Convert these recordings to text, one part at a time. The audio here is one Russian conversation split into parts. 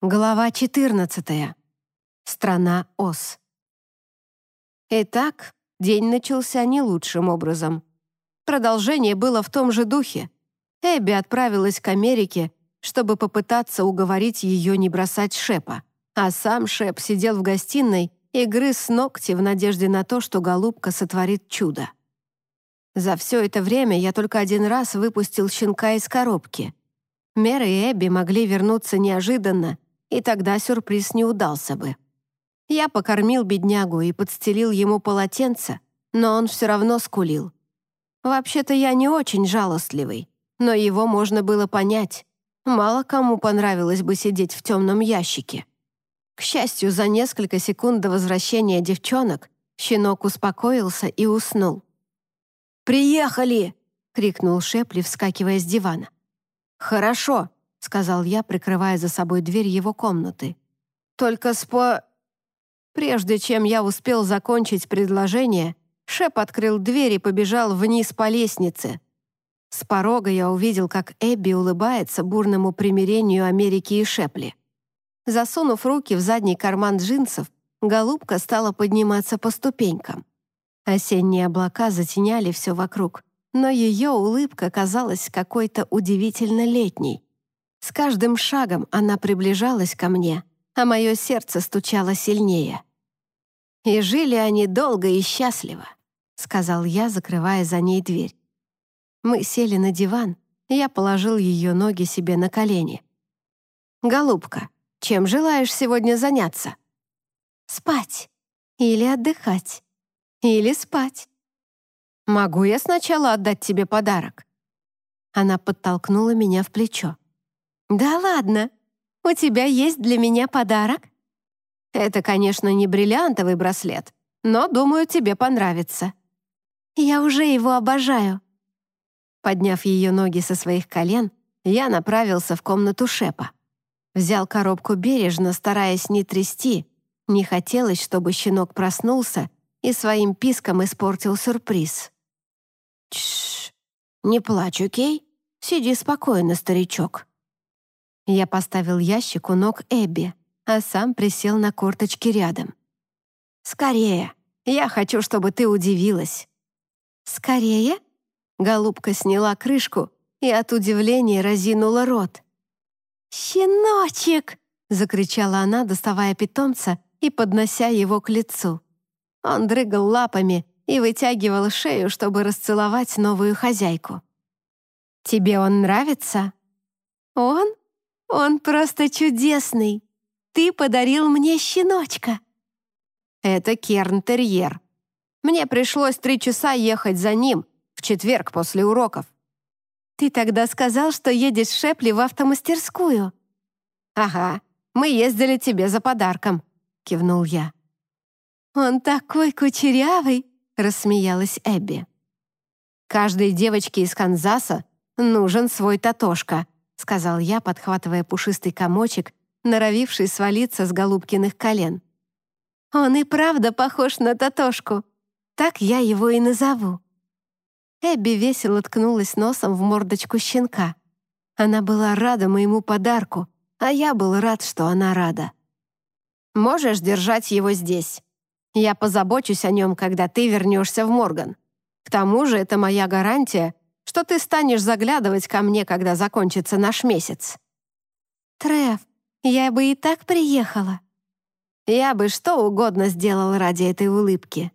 Глава 14. Страна Ос. Итак, день начался не лучшим образом. Продолжение было в том же духе. Эбби отправилась к Америке, чтобы попытаться уговорить ее не бросать Шепа, а сам Шеп сидел в гостиной и грыз ногти в надежде на то, что голубка сотворит чудо. За все это время я только один раз выпустил щенка из коробки. Мера и Эбби могли вернуться неожиданно, и тогда сюрприз не удался бы. Я покормил беднягу и подстелил ему полотенце, но он все равно скулил. Вообще-то я не очень жалостливый, но его можно было понять. Мало кому понравилось бы сидеть в темном ящике. К счастью, за несколько секунд до возвращения девчонок щенок успокоился и уснул. «Приехали!» — крикнул Шепли, вскакивая с дивана. «Хорошо», — сказал я, прикрывая за собой дверь его комнаты. «Только спо...» Прежде чем я успел закончить предложение, Шеп открыл дверь и побежал вниз по лестнице. С порога я увидел, как Эбби улыбается бурному примирению Америки и Шепли. Засунув руки в задний карман джинсов, голубка стала подниматься по ступенькам. Осенние облака затеняли все вокруг, но ее улыбка казалась какой-то удивительно летней. С каждым шагом она приближалась ко мне, а мое сердце стучало сильнее. «И жили они долго и счастливо», — сказал я, закрывая за ней дверь. Мы сели на диван, я положил ее ноги себе на колени. «Голубка, чем желаешь сегодня заняться?» «Спать. Или отдыхать. Или спать». «Могу я сначала отдать тебе подарок?» Она подтолкнула меня в плечо. «Да ладно? У тебя есть для меня подарок?» «Это, конечно, не бриллиантовый браслет, но, думаю, тебе понравится». «Я уже его обожаю». Подняв ее ноги со своих колен, я направился в комнату Шепа. Взял коробку бережно, стараясь не трясти. Не хотелось, чтобы щенок проснулся и своим писком испортил сюрприз. «Тш, не плачь, окей? Сиди спокойно, старичок». Я поставил ящик у ног Эбби, а сам присел на корточки рядом. «Скорее! Я хочу, чтобы ты удивилась!» «Скорее?» Голубка сняла крышку и от удивления разинула рот. «Щеночек!» — закричала она, доставая питомца и поднося его к лицу. Он дрыгал лапами и вытягивал шею, чтобы расцеловать новую хозяйку. «Тебе он нравится?» «Он?» «Он просто чудесный! Ты подарил мне щеночка!» «Это Керн-терьер. Мне пришлось три часа ехать за ним в четверг после уроков». «Ты тогда сказал, что едешь в Шепли в автомастерскую». «Ага, мы ездили тебе за подарком», — кивнул я. «Он такой кучерявый!» — рассмеялась Эбби. «Каждой девочке из Канзаса нужен свой Татошка», — сказал я, подхватывая пушистый комочек, норовивший свалиться с голубкиных колен. «Он и правда похож на Татошку. Так я его и назову». Эбби весело ткнулась носом в мордочку щенка. Она была рада моему подарку, а я был рад, что она рада. «Можешь держать его здесь. Я позабочусь о нем, когда ты вернешься в Морган. К тому же это моя гарантия, что ты станешь заглядывать ко мне, когда закончится наш месяц». «Треф, я бы и так приехала». «Я бы что угодно сделал ради этой улыбки».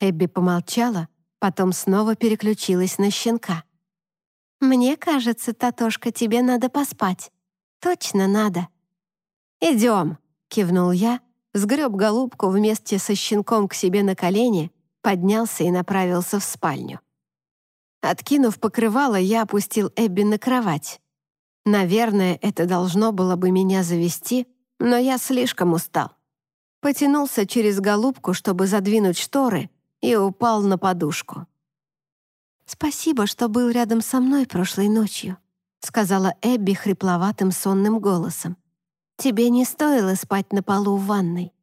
Эбби помолчала, потом снова переключилась на щенка. «Мне кажется, Татошка, тебе надо поспать. Точно надо». «Идем», — кивнул я, сгреб голубку вместе со щенком к себе на колени, поднялся и направился в спальню. Откинув покрывало, я опустил Эбби на кровать. Наверное, это должно было бы меня завести, но я слишком устал. Потянулся через голубку, чтобы задвинуть шторы, и упал на подушку. «Спасибо, что был рядом со мной прошлой ночью», сказала Эбби хрипловатым сонным голосом. «Тебе не стоило спать на полу в ванной».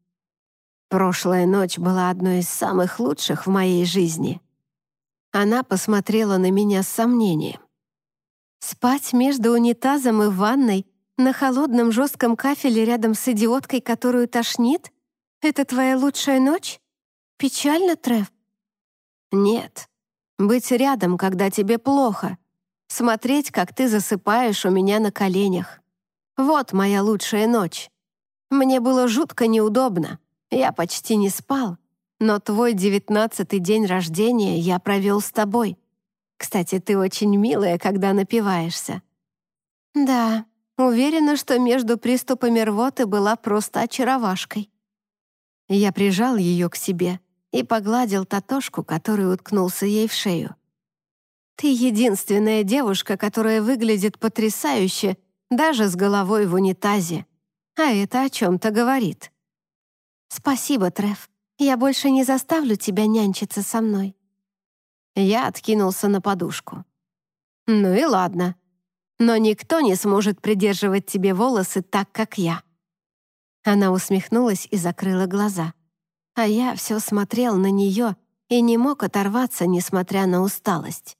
Прошлая ночь была одной из самых лучших в моей жизни. Она посмотрела на меня с сомнением. «Спать между унитазом и ванной На холодном жестком кафеле рядом с идиоткой, которую тошнит? Это твоя лучшая ночь? Печально, Трев? Нет. Быть рядом, когда тебе плохо. Смотреть, как ты засыпаешь у меня на коленях. Вот моя лучшая ночь. Мне было жутко неудобно. Я почти не спал. Но твой девятнадцатый день рождения я провел с тобой. Кстати, ты очень милая, когда напиваешься. Да, уверена, что между приступами рвоты была просто очаровашкой. Я прижал ее к себе и погладил Татошку, который уткнулся ей в шею. «Ты единственная девушка, которая выглядит потрясающе, даже с головой в унитазе. А это о чем-то говорит». «Спасибо, Треф. Я больше не заставлю тебя нянчиться со мной». Я откинулся на подушку. «Ну и ладно. Но никто не сможет придерживать тебе волосы так, как я». Она усмехнулась и закрыла глаза. А я все смотрел на нее и не мог оторваться, несмотря на усталость.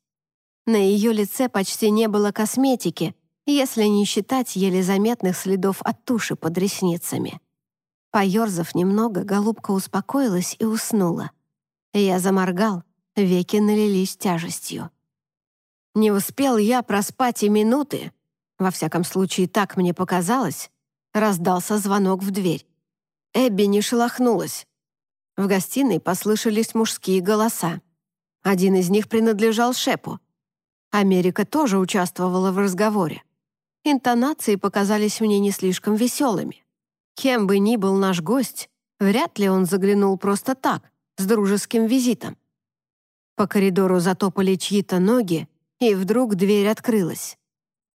На ее лице почти не было косметики, если не считать еле заметных следов от туши под ресницами. Поерзав немного, голубка успокоилась и уснула. Я заморгал, веки налились тяжестью. Не успел я проспать и минуты, во всяком случае так мне показалось, раздался звонок в дверь. Эбби не шелохнулась. В гостиной послышались мужские голоса. Один из них принадлежал Шепу. Америка тоже участвовала в разговоре. Интонации показались мне не слишком веселыми. Кем бы ни был наш гость, вряд ли он заглянул просто так, с дружеским визитом. По коридору затопали чьи-то ноги, и вдруг дверь открылась.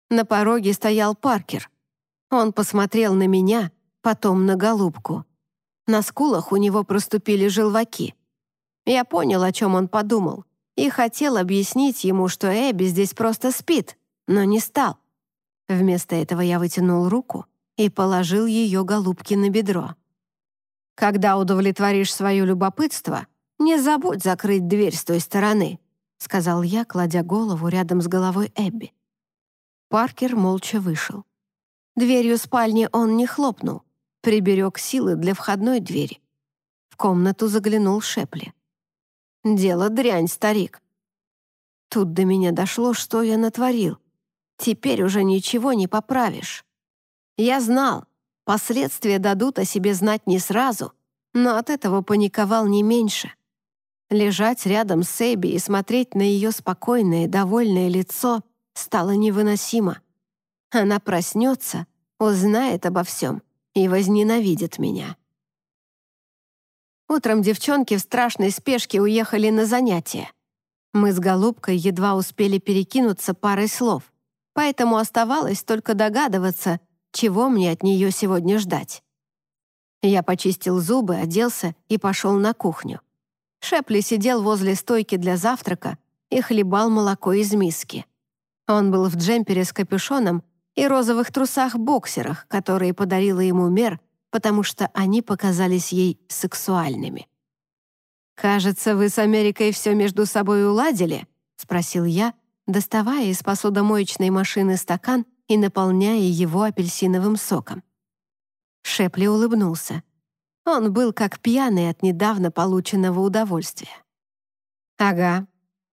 На пороге стоял Паркер. Он посмотрел на меня, потом на голубку. На скулах у него проступили желваки. Я понял, о чем он подумал, и хотел объяснить ему, что Эбби здесь просто спит, но не стал. Вместо этого я вытянул руку и положил ее голубки на бедро. «Когда удовлетворишь свое любопытство, не забудь закрыть дверь с той стороны», сказал я, кладя голову рядом с головой Эбби. Паркер молча вышел. Дверью спальни он не хлопнул, приберег силы для входной двери. В комнату заглянул Шепли. «Дело дрянь, старик». Тут до меня дошло, что я натворил. Теперь уже ничего не поправишь. Я знал, последствия дадут о себе знать не сразу, но от этого паниковал не меньше. Лежать рядом с Эбби и смотреть на ее спокойное, довольное лицо стало невыносимо. Она проснется, узнает обо всем и возненавидит меня. Утром девчонки в страшной спешке уехали на занятия. Мы с Голубкой едва успели перекинуться парой слов, поэтому оставалось только догадываться, чего мне от нее сегодня ждать. Я почистил зубы, оделся и пошел на кухню. Шепли сидел возле стойки для завтрака и хлебал молоко из миски. Он был в джемпере с капюшоном и розовых трусах-боксерах, которые подарила ему Мер, потому что они показались ей сексуальными. «Кажется, вы с Америкой все между собой уладили?» — спросил я, доставая из посудомоечной машины стакан и наполняя его апельсиновым соком. Шепли улыбнулся. Он был как пьяный от недавно полученного удовольствия. «Ага.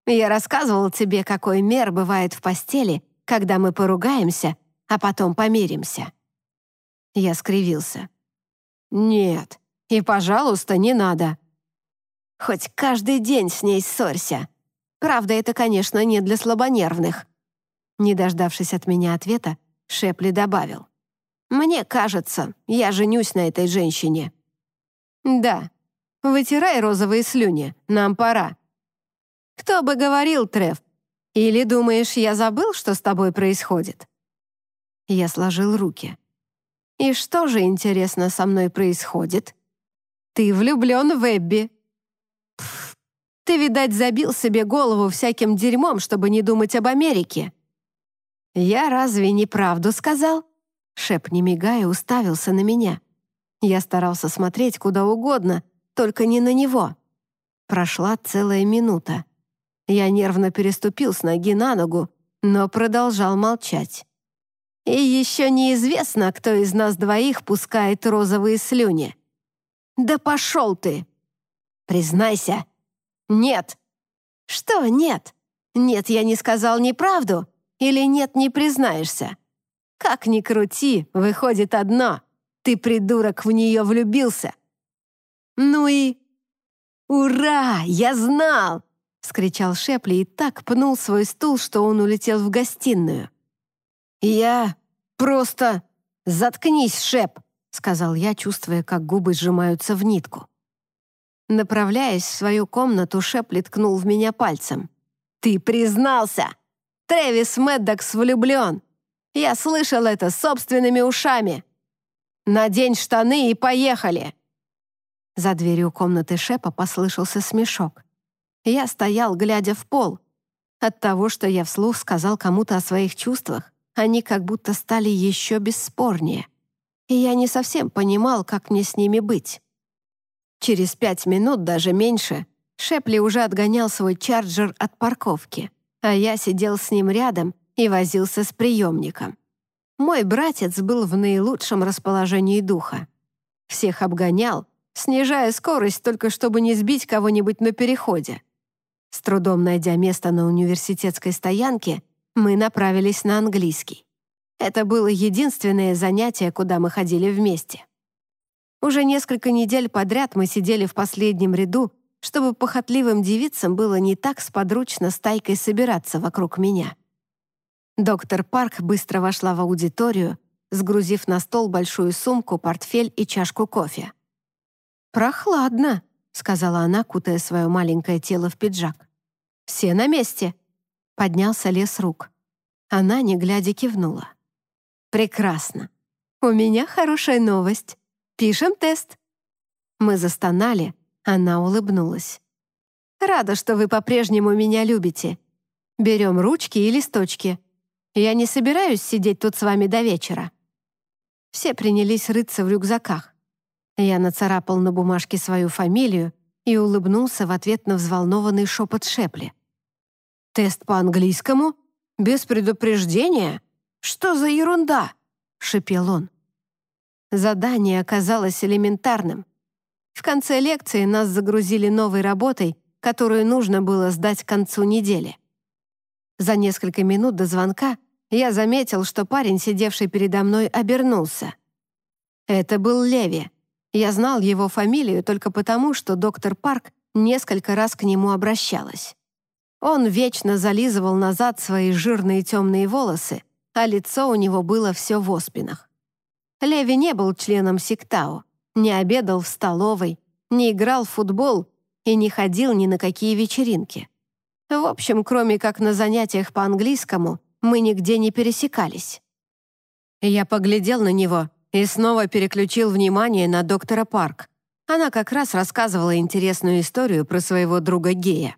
Я рассказывал тебе, какой мер бывает в постели, когда мы поругаемся, а потом помиримся». Я скривился. «Нет, и, пожалуйста, не надо». «Хоть каждый день с ней ссорься. Правда, это, конечно, не для слабонервных». Не дождавшись от меня ответа, Шепли добавил. «Мне кажется, я женюсь на этой женщине». «Да, вытирай розовые слюни, нам пора». «Кто бы говорил, Треф? Или думаешь, я забыл, что с тобой происходит?» Я сложил руки. «И что же, интересно, со мной происходит?» «Ты влюблен в Эбби». Пф, «Ты, видать, забил себе голову всяким дерьмом, чтобы не думать об Америке». «Я разве не правду сказал?» Шеп, не мигая, уставился на меня. Я старался смотреть куда угодно, только не на него. Прошла целая минута. Я нервно переступил с ноги на ногу, но продолжал молчать. И еще неизвестно, кто из нас двоих пускает розовые слюни. Да пошел ты! Признайся. Нет. Что нет? Нет, я не сказал неправду. Или нет, не признаешься. Как ни крути, выходит одно. Ты, придурок, в нее влюбился. Ну и... «Ура! Я знал!» — скричал Шепли и так пнул свой стул, что он улетел в гостиную. «Я просто... Заткнись, Шеп!» — сказал я, чувствуя, как губы сжимаются в нитку. Направляясь в свою комнату, Шепли ткнул в меня пальцем. «Ты признался! Трэвис Мэддокс влюблен! Я слышал это собственными ушами! Надень штаны и поехали!» За дверью комнаты Шепа послышался смешок. Я стоял, глядя в пол. От того, что я вслух сказал кому-то о своих чувствах, они как будто стали еще бесспорнее. И я не совсем понимал, как мне с ними быть. Через пять минут, даже меньше, Шепли уже отгонял свой чарджер от парковки, а я сидел с ним рядом и возился с приемником. Мой братец был в наилучшем расположении духа. Всех обгонял, снижая скорость только чтобы не сбить кого-нибудь на переходе. С трудом найдя место на университетской стоянке, мы направились на английский. Это было единственное занятие, куда мы ходили вместе. Уже несколько недель подряд мы сидели в последнем ряду, чтобы похотливым девицам было не так сподручно стайкой собираться вокруг меня. Доктор Парк быстро вошла в аудиторию, сгрузив на стол большую сумку, портфель и чашку кофе. «Прохладно», — сказала она, кутая свое маленькое тело в пиджак. «Все на месте?» Поднялся лес рук. Она, не глядя, кивнула. «Прекрасно. У меня хорошая новость. Пишем тест». Мы застонали, она улыбнулась. «Рада, что вы по-прежнему меня любите. Берем ручки и листочки. Я не собираюсь сидеть тут с вами до вечера». Все принялись рыться в рюкзаках. Я нацарапал на бумажке свою фамилию и улыбнулся в ответ на взволнованный шепот Шепли. «Тест по английскому? Без предупреждения? Что за ерунда?» — шепел он. Задание оказалось элементарным. В конце лекции нас загрузили новой работой, которую нужно было сдать к концу недели. За несколько минут до звонка я заметил, что парень, сидевший передо мной, обернулся. Это был Леви. Я знал его фамилию только потому, что доктор Парк несколько раз к нему обращалась. Он вечно зализывал назад свои жирные темные волосы, а лицо у него было все в оспинах. Леви не был членом Сиктау, не обедал в столовой, не играл в футбол и не ходил ни на какие вечеринки. В общем, кроме как на занятиях по английскому, мы нигде не пересекались. Я поглядел на него и снова переключил внимание на доктора Парк. Она как раз рассказывала интересную историю про своего друга Гея.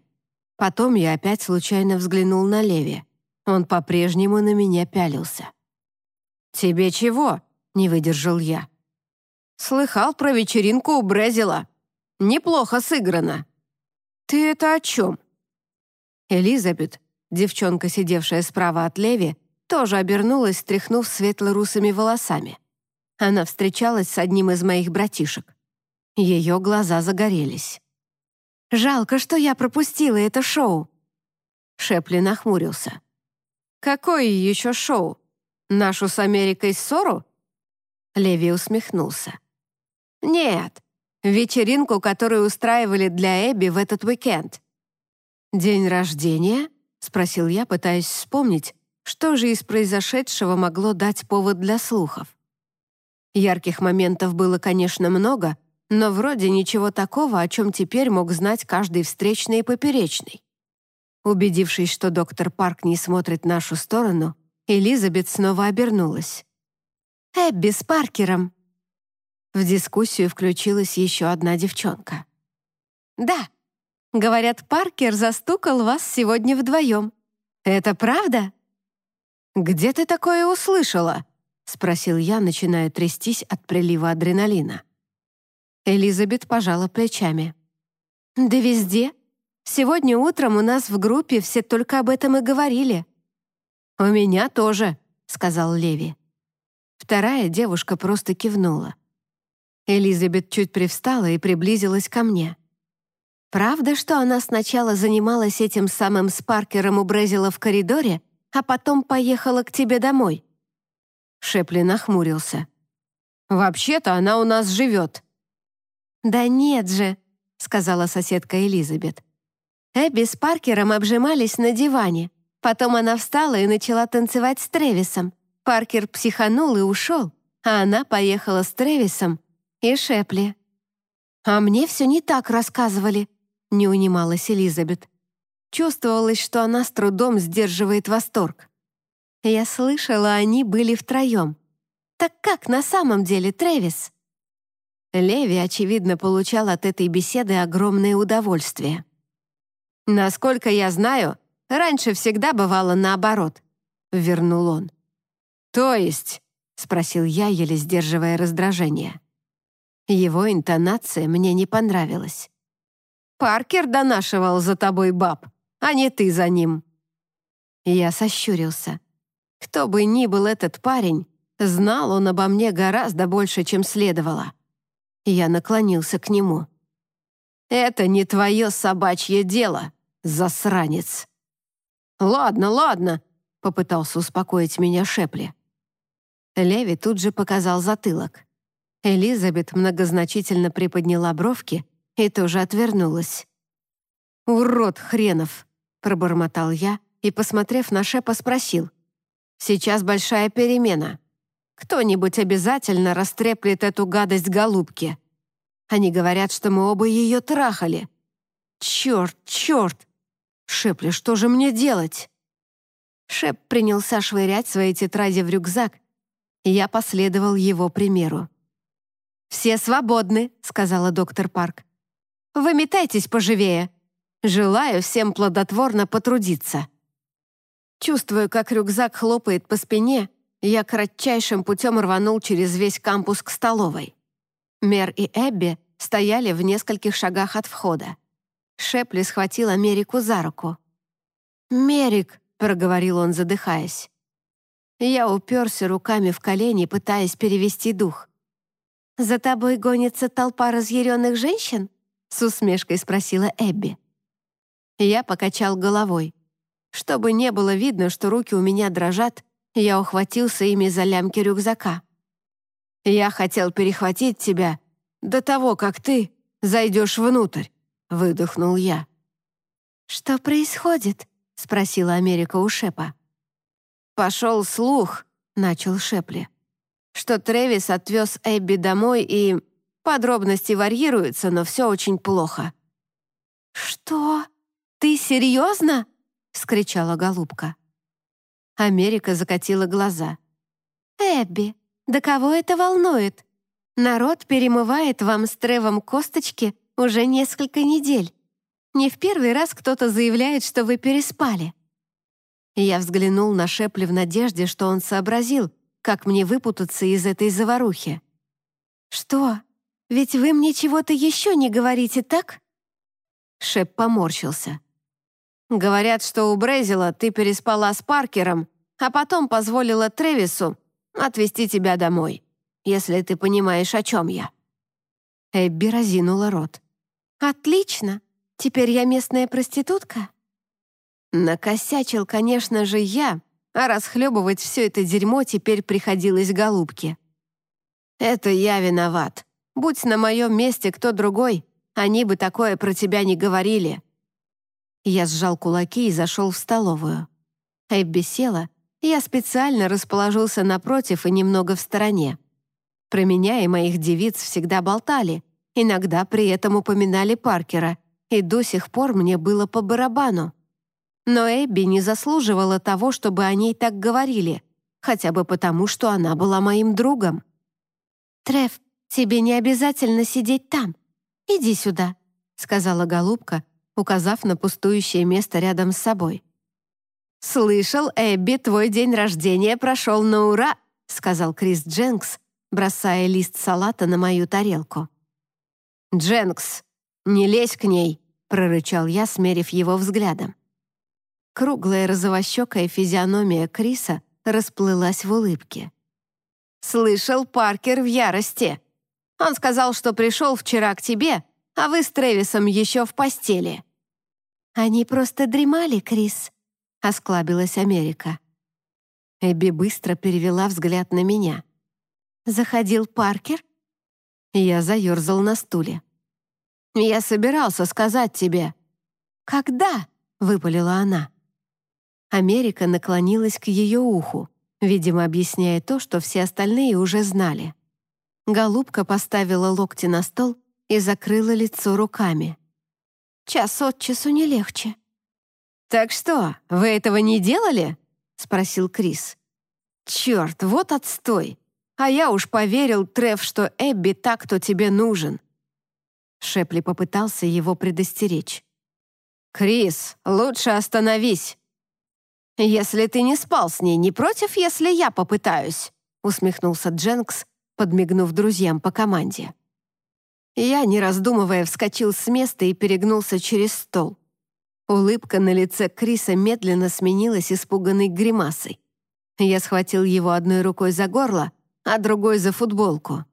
Потом я опять случайно взглянул на Леви. Он по-прежнему на меня пялился. «Тебе чего?» — не выдержал я. «Слыхал про вечеринку у Брезила. Неплохо сыграно». «Ты это о чем?» Элизабет, девчонка, сидевшая справа от Леви, тоже обернулась, тряхнув светло-русыми волосами. Она встречалась с одним из моих братишек. Ее глаза загорелись. «Жалко, что я пропустила это шоу». Шепли нахмурился. «Какое еще шоу? Нашу с Америкой ссору?» Леви усмехнулся. «Нет, вечеринку, которую устраивали для Эбби в этот уикенд». «День рождения?» — спросил я, пытаясь вспомнить, что же из произошедшего могло дать повод для слухов. Ярких моментов было, конечно, много, но вроде ничего такого, о чем теперь мог знать каждый встречный и поперечный. Убедившись, что доктор Парк не смотрит нашу сторону, Элизабет снова обернулась. «Эбби с Паркером!» В дискуссию включилась еще одна девчонка. «Да, говорят, Паркер застукал вас сегодня вдвоем. Это правда?» «Где ты такое услышала?» — спросил я, начиная трястись от прилива адреналина. Элизабет пожала плечами. «Да везде. Сегодня утром у нас в группе все только об этом и говорили». «У меня тоже», — сказал Леви. Вторая девушка просто кивнула. Элизабет чуть привстала и приблизилась ко мне. «Правда, что она сначала занималась этим самым Спаркером у Брезила в коридоре, а потом поехала к тебе домой?» Шепли нахмурился. «Вообще-то она у нас живет». «Да нет же», — сказала соседка Элизабет. Эбби с Паркером обжимались на диване. Потом она встала и начала танцевать с Тревисом. Паркер психанул и ушел, а она поехала с Тревисом и Шепли. «А мне все не так рассказывали», — не унималась Элизабет. Чувствовалось, что она с трудом сдерживает восторг. Я слышала, они были втроем. Так как на самом деле, Трэвис? Леви, очевидно, получал от этой беседы огромное удовольствие. «Насколько я знаю, раньше всегда бывало наоборот», — вернул он. «То есть?» — спросил я, еле сдерживая раздражение. Его интонация мне не понравилась. «Паркер донашивал за тобой баб, а не ты за ним». Я сощурился. Кто бы ни был этот парень, знал он обо мне гораздо больше, чем следовало. Я наклонился к нему. «Это не твое собачье дело, засранец!» «Ладно, ладно», — попытался успокоить меня Шепли. Леви тут же показал затылок. Элизабет многозначительно приподняла бровки и тоже отвернулась. «Урод хренов!» — пробормотал я и, посмотрев на Шепа, спросил. «Сейчас большая перемена. Кто-нибудь обязательно растреплет эту гадость голубки. Они говорят, что мы оба ее трахали. Черт, черт! Шепли, что же мне делать?» Шеп принялся швырять свои тетради в рюкзак, я последовал его примеру. «Все свободны», — сказала доктор Парк. «Выметайтесь поживее. Желаю всем плодотворно потрудиться». Чувствую, как рюкзак хлопает по спине, я кратчайшим путем рванул через весь кампус к столовой. Мер и Эбби стояли в нескольких шагах от входа. Шепли схватил Америку за руку. «Мерик», — проговорил он, задыхаясь. Я уперся руками в колени, пытаясь перевести дух. «За тобой гонится толпа разъяренных женщин?» — с усмешкой спросила Эбби. Я покачал головой. Чтобы не было видно, что руки у меня дрожат, я ухватился ими за лямки рюкзака. «Я хотел перехватить тебя до того, как ты зайдешь внутрь», — выдохнул я. «Что происходит?» — спросила Америка у Шепа. «Пошел слух», — начал Шепли что Трэвис отвез Эбби домой и... Подробности варьируются, но все очень плохо». «Что? Ты серьезно?» — скричала голубка. Америка закатила глаза. «Эбби, да кого это волнует? Народ перемывает вам с Тревом косточки уже несколько недель. Не в первый раз кто-то заявляет, что вы переспали». Я взглянул на Шепли в надежде, что он сообразил, как мне выпутаться из этой заварухи. «Что? Ведь вы мне чего-то еще не говорите, так?» Шеп поморщился. «Говорят, что у Брезила ты переспала с Паркером, а потом позволила Тревису отвезти тебя домой, если ты понимаешь, о чем я». Эбби разинула рот. «Отлично! Теперь я местная проститутка?» Накосячил, конечно же, я, а расхлебывать все это дерьмо теперь приходилось голубке. «Это я виноват. Будь на моем месте кто другой, они бы такое про тебя не говорили». Я сжал кулаки и зашел в столовую. Эбби села, я специально расположился напротив и немного в стороне. Про меня и моих девиц всегда болтали, иногда при этом упоминали Паркера, и до сих пор мне было по барабану. Но Эбби не заслуживала того, чтобы о ней так говорили, хотя бы потому, что она была моим другом. «Треф, тебе не обязательно сидеть там. Иди сюда», — сказала голубка, указав на пустующее место рядом с собой. «Слышал, Эбби, твой день рождения прошел на ура», — сказал Крис Дженкс, бросая лист салата на мою тарелку. «Дженкс, не лезь к ней», — прорычал я, смерив его взглядом. Круглая розовощекая физиономия Криса расплылась в улыбке. «Слышал, Паркер в ярости. Он сказал, что пришел вчера к тебе, а вы с Трэвисом еще в постели». «Они просто дремали, Крис», — осклабилась Америка. Эбби быстро перевела взгляд на меня. «Заходил Паркер?» Я заерзал на стуле. «Я собирался сказать тебе». «Когда?» — выпалила она. Америка наклонилась к ее уху, видимо, объясняя то, что все остальные уже знали. Голубка поставила локти на стол и закрыла лицо руками. «Час от часу не легче». «Так что, вы этого не делали?» — спросил Крис. «Черт, вот отстой! А я уж поверил, Треф, что Эбби так, кто тебе нужен». Шепли попытался его предостеречь. «Крис, лучше остановись!» «Если ты не спал с ней, не против, если я попытаюсь?» усмехнулся Дженкс, подмигнув друзьям по команде. Я, не раздумывая, вскочил с места и перегнулся через стол. Улыбка на лице Криса медленно сменилась испуганной гримасой. Я схватил его одной рукой за горло, а другой за футболку.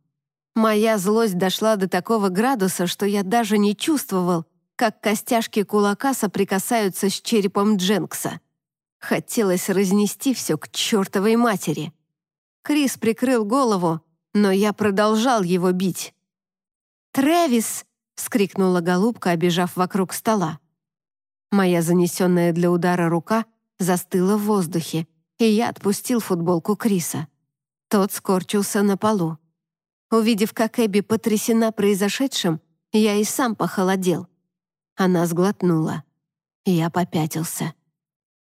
Моя злость дошла до такого градуса, что я даже не чувствовал, как костяшки кулака соприкасаются с черепом Дженкса. Хотелось разнести все к чертовой матери. Крис прикрыл голову, но я продолжал его бить. «Трэвис!» — вскрикнула голубка, обежав вокруг стола. Моя занесенная для удара рука застыла в воздухе, и я отпустил футболку Криса. Тот скорчился на полу. Увидев, как Эбби потрясена произошедшим, я и сам похолодел. Она сглотнула. Я попятился.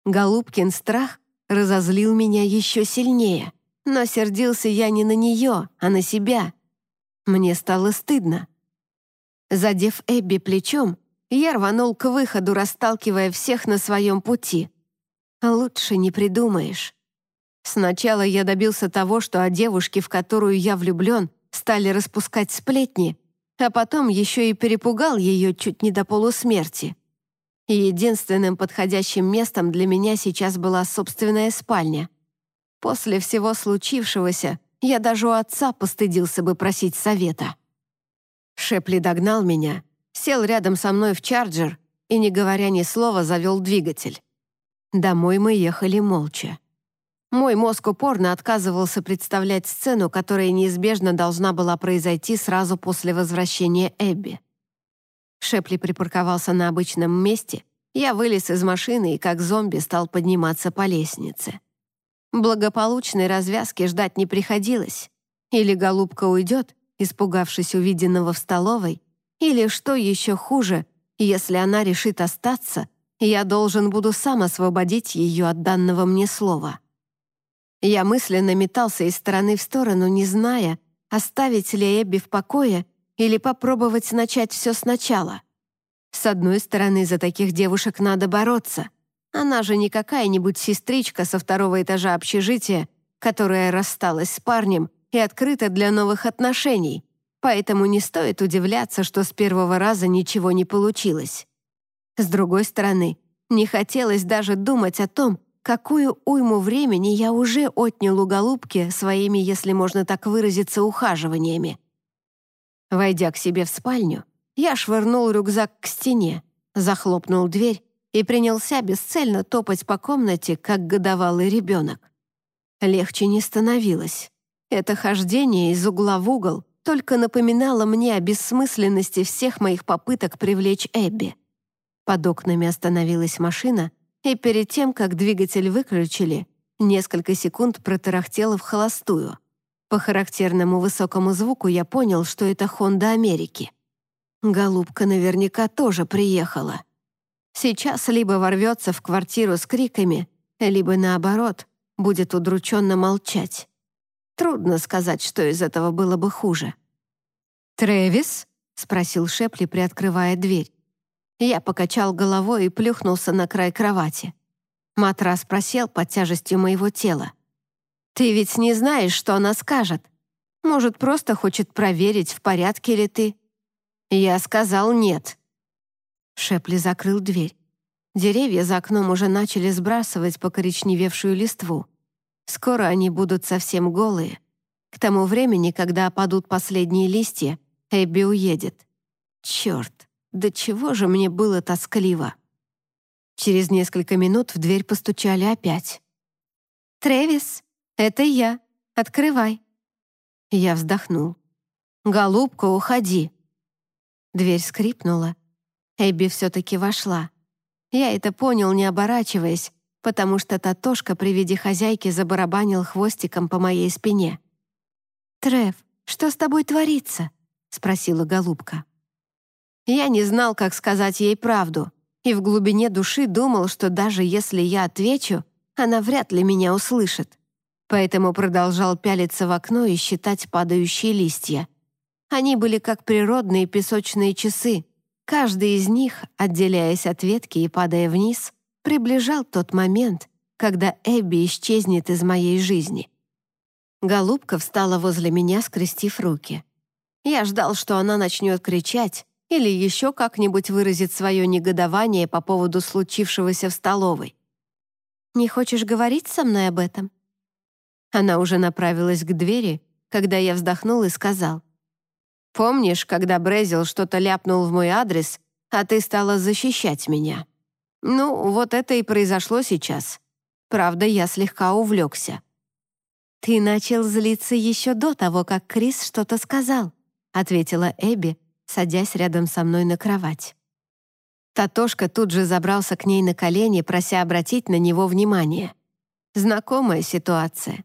Голубкин страх разозлил меня еще сильнее, но сердился я не на нее, а на себя. Мне стало стыдно. Задев Эбби плечом, я рванул к выходу, расталкивая всех на своем пути. Лучше не придумаешь. Сначала я добился того, что о девушке, в которую я влюблен, стали распускать сплетни, а потом еще и перепугал ее чуть не до полусмерти. Единственным подходящим местом для меня сейчас была собственная спальня. После всего случившегося я даже у отца постыдился бы просить совета. Шепли догнал меня, сел рядом со мной в чарджер и, не говоря ни слова, завел двигатель. Домой мы ехали молча. Мой мозг упорно отказывался представлять сцену, которая неизбежно должна была произойти сразу после возвращения Эбби. Шепли припарковался на обычном месте, я вылез из машины и как зомби стал подниматься по лестнице. Благополучной развязки ждать не приходилось. Или голубка уйдет, испугавшись увиденного в столовой, или, что еще хуже, если она решит остаться, я должен буду сам освободить ее от данного мне слова. Я мысленно метался из стороны в сторону, не зная, оставить ли Эбби в покое или попробовать начать все сначала. С одной стороны, за таких девушек надо бороться. Она же не какая-нибудь сестричка со второго этажа общежития, которая рассталась с парнем и открыта для новых отношений, поэтому не стоит удивляться, что с первого раза ничего не получилось. С другой стороны, не хотелось даже думать о том, какую уйму времени я уже отнял у голубки своими, если можно так выразиться, ухаживаниями. Войдя к себе в спальню, я швырнул рюкзак к стене, захлопнул дверь и принялся бесцельно топать по комнате, как годовалый ребенок. Легче не становилось. Это хождение из угла в угол только напоминало мне о бессмысленности всех моих попыток привлечь Эбби. Под окнами остановилась машина — и перед тем, как двигатель выключили, несколько секунд протарахтела в холостую. По характерному высокому звуку я понял, что это Хонда Америки. Голубка наверняка тоже приехала. Сейчас либо ворвется в квартиру с криками, либо наоборот, будет удрученно молчать. Трудно сказать, что из этого было бы хуже. «Трэвис?» — спросил Шепли, приоткрывая дверь. Я покачал головой и плюхнулся на край кровати. Матрас просел под тяжестью моего тела. «Ты ведь не знаешь, что она скажет. Может, просто хочет проверить, в порядке ли ты?» Я сказал «нет». Шепли закрыл дверь. Деревья за окном уже начали сбрасывать покоричневевшую листву. Скоро они будут совсем голые. К тому времени, когда опадут последние листья, Эбби уедет. Черт, до чего же мне было тоскливо. Через несколько минут в дверь постучали опять. «Трэвис, это я. Открывай». Я вздохнул. «Голубка, уходи». Дверь скрипнула. Эбби все-таки вошла. Я это понял, не оборачиваясь, потому что Татошка при виде хозяйки забарабанил хвостиком по моей спине. «Трев, что с тобой творится?» — спросила голубка. Я не знал, как сказать ей правду, и в глубине души думал, что даже если я отвечу, она вряд ли меня услышит. Поэтому продолжал пялиться в окно и считать падающие листья. Они были как природные песочные часы. Каждый из них, отделяясь от ветки и падая вниз, приближал тот момент, когда Эбби исчезнет из моей жизни. Голубка встала возле меня, скрестив руки. Я ждал, что она начнет кричать или еще как-нибудь выразит свое негодование по поводу случившегося в столовой. «Не хочешь говорить со мной об этом?» Она уже направилась к двери, когда я вздохнул и сказал. «Помнишь, когда Брезил что-то ляпнул в мой адрес, а ты стала защищать меня?» Ну, вот это и произошло сейчас. Правда, я слегка увлекся. «Ты начал злиться еще до того, как Крис что-то сказал», ответила Эбби, садясь рядом со мной на кровать. Татошка тут же забрался к ней на колени, прося обратить на него внимание. Знакомая ситуация.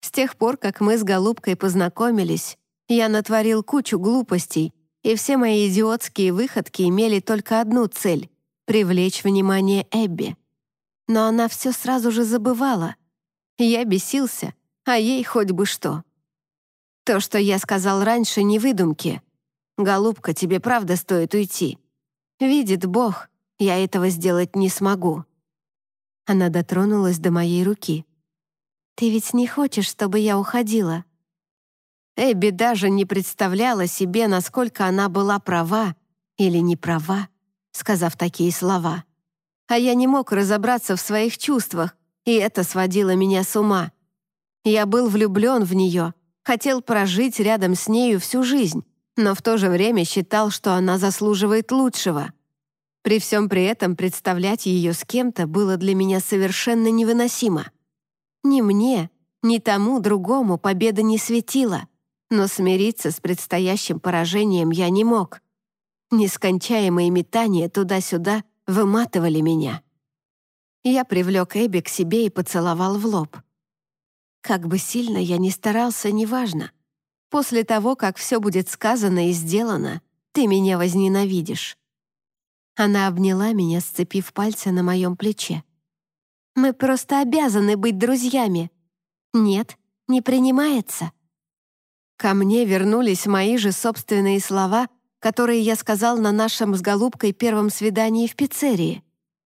С тех пор, как мы с Голубкой познакомились, я натворил кучу глупостей, и все мои идиотские выходки имели только одну цель привлечь внимание Эбби. Но она все сразу же забывала. Я бесился, а ей хоть бы что. То, что я сказал раньше, не выдумки. «Голубка, тебе правда стоит уйти. Видит Бог, я этого сделать не смогу». Она дотронулась до моей руки. «Ты ведь не хочешь, чтобы я уходила?» Эбби даже не представляла себе, насколько она была права или не права сказав такие слова. А я не мог разобраться в своих чувствах, и это сводило меня с ума. Я был влюблен в нее, хотел прожить рядом с нею всю жизнь, но в то же время считал, что она заслуживает лучшего. При всем при этом представлять ее с кем-то было для меня совершенно невыносимо. Ни мне, ни тому другому победа не светила, но смириться с предстоящим поражением я не мог. Нескончаемые метания туда-сюда выматывали меня. Я привлек Эбби к себе и поцеловал в лоб. Как бы сильно я ни старался, неважно. После того, как все будет сказано и сделано, ты меня возненавидишь. Она обняла меня, сцепив пальцы на моем плече. «Мы просто обязаны быть друзьями». «Нет, не принимается». Ко мне вернулись мои же собственные слова — которые я сказал на нашем с Голубкой первом свидании в пиццерии.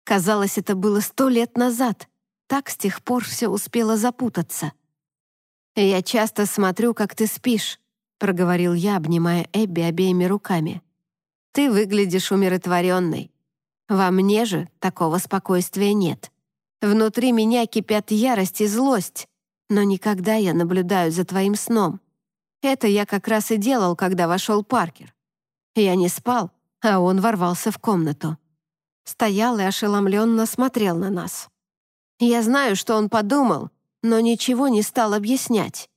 Казалось, это было сто лет назад. Так с тех пор все успело запутаться. «Я часто смотрю, как ты спишь», — проговорил я, обнимая Эбби обеими руками. «Ты выглядишь умиротворенной. Во мне же такого спокойствия нет. Внутри меня кипят ярость и злость, но никогда я наблюдаю за твоим сном. Это я как раз и делал, когда вошел Паркер. Я не спал, а он ворвался в комнату. Стоял и ошеломленно смотрел на нас. Я знаю, что он подумал, но ничего не стал объяснять.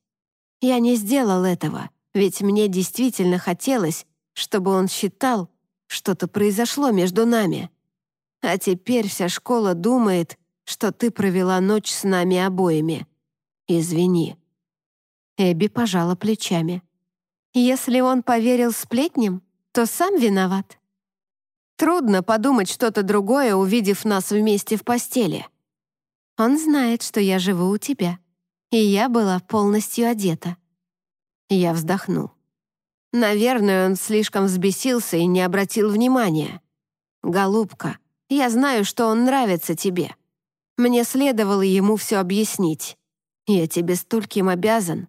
Я не сделал этого, ведь мне действительно хотелось, чтобы он считал, что-то произошло между нами. А теперь вся школа думает, что ты провела ночь с нами обоими. Извини». Эбби пожала плечами. «Если он поверил сплетням, то сам виноват. Трудно подумать что-то другое, увидев нас вместе в постели. Он знает, что я живу у тебя, и я была полностью одета. Я вздохнул. Наверное, он слишком взбесился и не обратил внимания. «Голубка, я знаю, что он нравится тебе. Мне следовало ему все объяснить. Я тебе стольким обязан».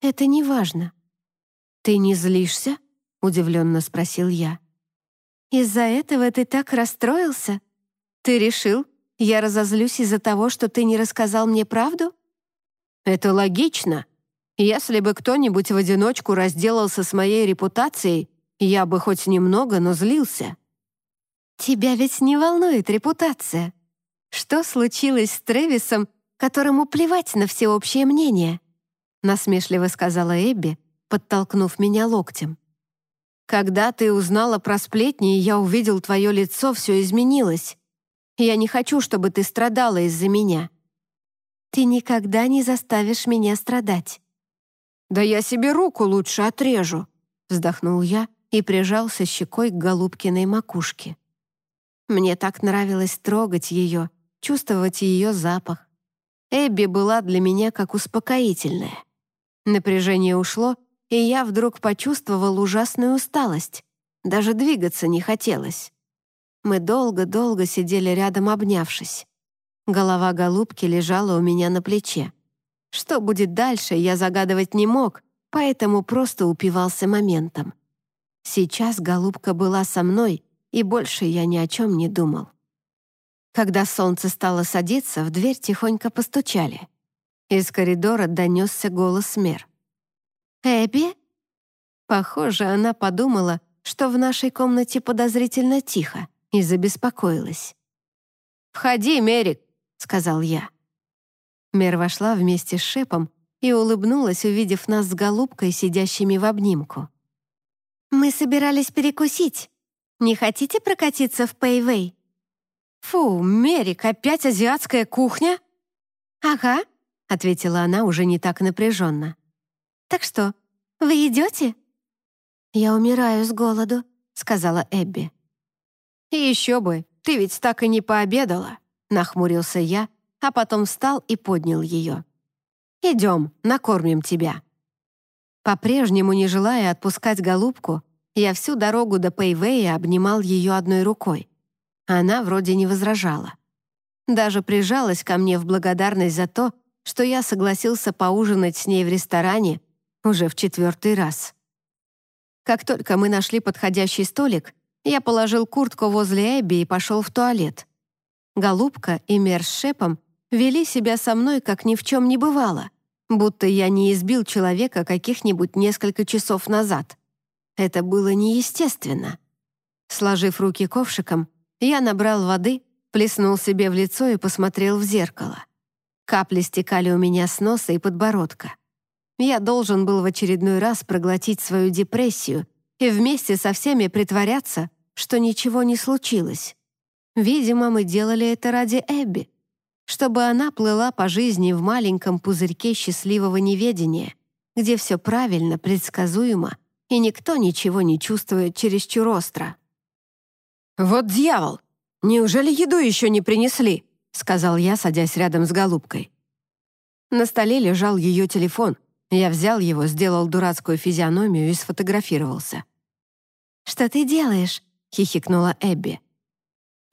«Это не важно». «Ты не злишься?» — удивленно спросил я. «Из-за этого ты так расстроился? Ты решил, я разозлюсь из-за того, что ты не рассказал мне правду?» Это логично. Если бы кто-нибудь в одиночку разделался с моей репутацией, я бы хоть немного, но злился. Тебя ведь не волнует репутация. Что случилось с Тревисом, которому плевать на всеобщее мнение? Насмешливо сказала Эбби, подтолкнув меня локтем. Когда ты узнала про сплетни, я увидел твое лицо, все изменилось. Я не хочу, чтобы ты страдала из-за меня. Ты никогда не заставишь меня страдать. Да я себе руку лучше отрежу, вздохнул я и прижался щекой к Голубкиной макушке. Мне так нравилось трогать ее, чувствовать ее запах. Эбби была для меня как успокоительная. Напряжение ушло, и я вдруг почувствовал ужасную усталость. Даже двигаться не хотелось. Мы долго-долго сидели рядом, обнявшись. Голова голубки лежала у меня на плече. Что будет дальше, я загадывать не мог, поэтому просто упивался моментом. Сейчас голубка была со мной, и больше я ни о чем не думал. Когда солнце стало садиться, в дверь тихонько постучали. Из коридора донесся голос Мер. «Эбби?» Похоже, она подумала, что в нашей комнате подозрительно тихо, и забеспокоилась. «Входи, Мерик», — сказал я. Мер вошла вместе с Шепом и улыбнулась, увидев нас с голубкой, сидящими в обнимку. «Мы собирались перекусить. Не хотите прокатиться в Пэйвэй?» «Фу, Мерик, опять азиатская кухня?» «Ага», — ответила она уже не так напряженно. «Так что, вы идете?» «Я умираю с голоду», — сказала Эбби. «И еще бы, ты ведь так и не пообедала», — нахмурился я, а потом встал и поднял ее. «Идем, накормим тебя». По-прежнему не желая отпускать голубку, я всю дорогу до Пейвея обнимал ее одной рукой. Она вроде не возражала. Даже прижалась ко мне в благодарность за то, что я согласился поужинать с ней в ресторане уже в четвертый раз. Как только мы нашли подходящий столик, я положил куртку возле Эбби и пошел в туалет. Голубка и Мер с Шепом вели себя со мной, как ни в чем не бывало, будто я не избил человека каких-нибудь несколько часов назад. Это было неестественно. Сложив руки ковшиком, я набрал воды, плеснул себе в лицо и посмотрел в зеркало. Капли стекали у меня с носа и подбородка. Я должен был в очередной раз проглотить свою депрессию и вместе со всеми притворяться, что ничего не случилось. Видимо, мы делали это ради Эбби, чтобы она плыла по жизни в маленьком пузырьке счастливого неведения, где все правильно, предсказуемо, и никто ничего не чувствует чересчур остро. «Вот дьявол! Неужели еду еще не принесли?» — сказал я, садясь рядом с голубкой. На столе лежал ее телефон — я взял его, сделал дурацкую физиономию и сфотографировался. «Что ты делаешь?» — хихикнула Эбби.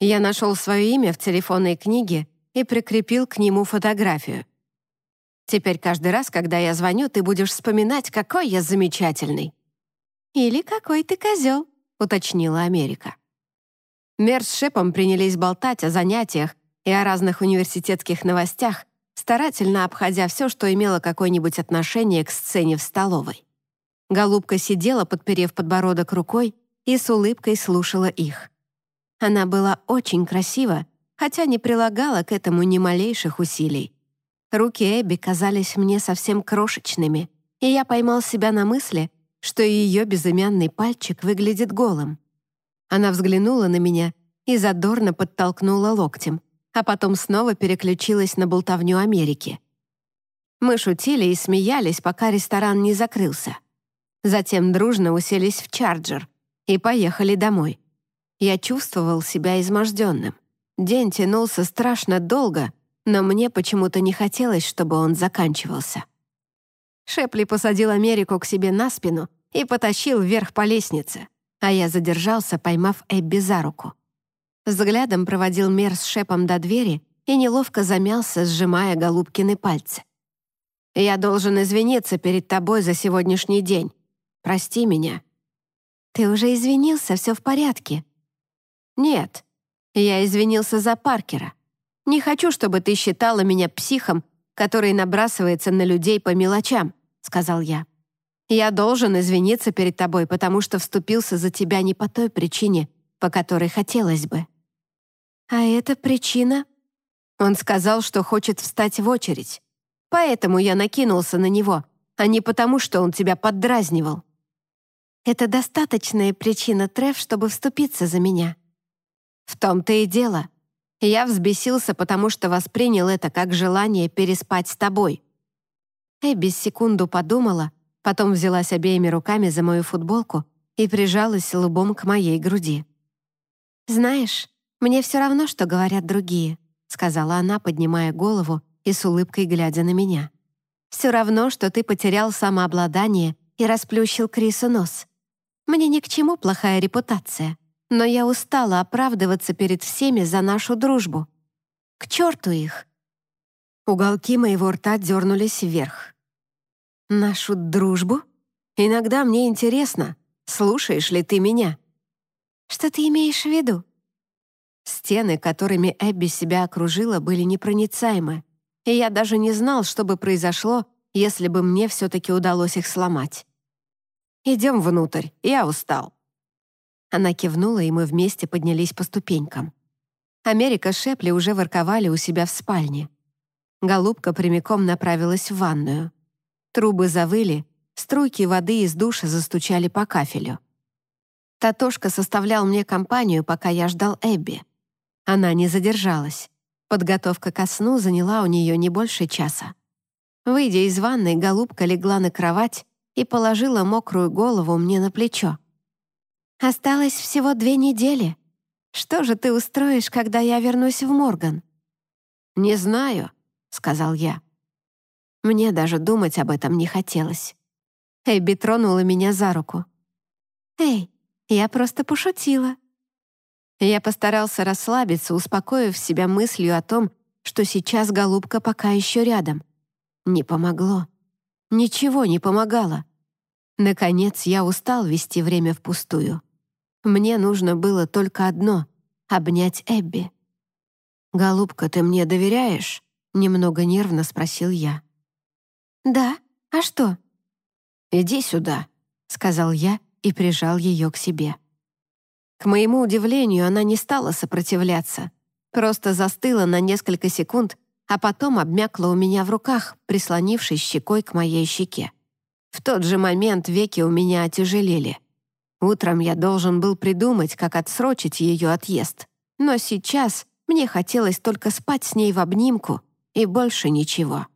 Я нашел свое имя в телефонной книге и прикрепил к нему фотографию. Теперь каждый раз, когда я звоню, ты будешь вспоминать, какой я замечательный. «Или какой ты козел», — уточнила Америка. Мер с Шепом принялись болтать о занятиях и о разных университетских новостях, старательно обходя все, что имело какое-нибудь отношение к сцене в столовой. Голубка сидела, подперев подбородок рукой, и с улыбкой слушала их. Она была очень красива, хотя не прилагала к этому ни малейших усилий. Руки Эбби казались мне совсем крошечными, и я поймал себя на мысли, что ее безымянный пальчик выглядит голым. Она взглянула на меня и задорно подтолкнула локтем а потом снова переключилась на болтовню Америки. Мы шутили и смеялись, пока ресторан не закрылся. Затем дружно уселись в чарджер и поехали домой. Я чувствовал себя изможденным. День тянулся страшно долго, но мне почему-то не хотелось, чтобы он заканчивался. Шепли посадил Америку к себе на спину и потащил вверх по лестнице, а я задержался, поймав Эбби за руку. Взглядом проводил Мер с Шепом до двери и неловко замялся, сжимая голубкины пальцы. «Я должен извиниться перед тобой за сегодняшний день. Прости меня». «Ты уже извинился, все в порядке». «Нет, я извинился за Паркера. Не хочу, чтобы ты считала меня психом который набрасывается на людей по мелочам», — сказал я. «Я должен извиниться перед тобой, потому что вступился за тебя не по той причине, по которой хотелось бы». «А эта причина?» Он сказал, что хочет встать в очередь. Поэтому я накинулся на него, а не потому, что он тебя поддразнивал. Это достаточная причина, Треф, чтобы вступиться за меня. В том-то и дело. Я взбесился, потому что воспринял это как желание переспать с тобой. Эбби секунду подумала, потом взялась обеими руками за мою футболку и прижалась лбом к моей груди. «Знаешь, мне все равно, что говорят другие», сказала она, поднимая голову и с улыбкой глядя на меня. «Все равно, что ты потерял самообладание и расплющил Крису нос. Мне ни к чему плохая репутация но я устала оправдываться перед всеми за нашу дружбу. К черту их!» Уголки моего рта дернулись вверх. «Нашу дружбу? Иногда мне интересно, слушаешь ли ты меня?» «Что ты имеешь в виду?» Стены, которыми Эбби себя окружила, были непроницаемы, и я даже не знал, что бы произошло, если бы мне все-таки удалось их сломать. «Идем внутрь, я устал». Она кивнула, и мы вместе поднялись по ступенькам. Америка Шепли уже ворковали у себя в спальне. Голубка прямиком направилась в ванную. Трубы завыли, струйки воды из душа застучали по кафелю. Татошка составлял мне компанию, пока я ждал Эбби. Она не задержалась. Подготовка ко сну заняла у нее не больше часа. Выйдя из ванной, голубка легла на кровать и положила мокрую голову мне на плечо. Осталось всего две недели. Что же ты устроишь, когда я вернусь в Морган?» «Не знаю», — сказал я. Мне даже думать об этом не хотелось. Эбби тронула меня за руку. «Эй, я просто пошутила». Я постарался расслабиться, успокоив себя мыслью о том, что сейчас голубка пока еще рядом. Не помогло. Ничего не помогало. Наконец, я устал вести время впустую. Мне нужно было только одно — обнять Эбби. «Голубка, ты мне доверяешь?» — немного нервно спросил я. «Да. А что?» «Иди сюда», — сказал я и прижал ее к себе. К моему удивлению, она не стала сопротивляться, просто застыла на несколько секунд, а потом обмякла у меня в руках, прислонившись щекой к моей щеке. В тот же момент веки у меня отяжелели — Утром я должен был придумать, как отсрочить ее отъезд. Но сейчас мне хотелось только спать с ней в обнимку и больше ничего.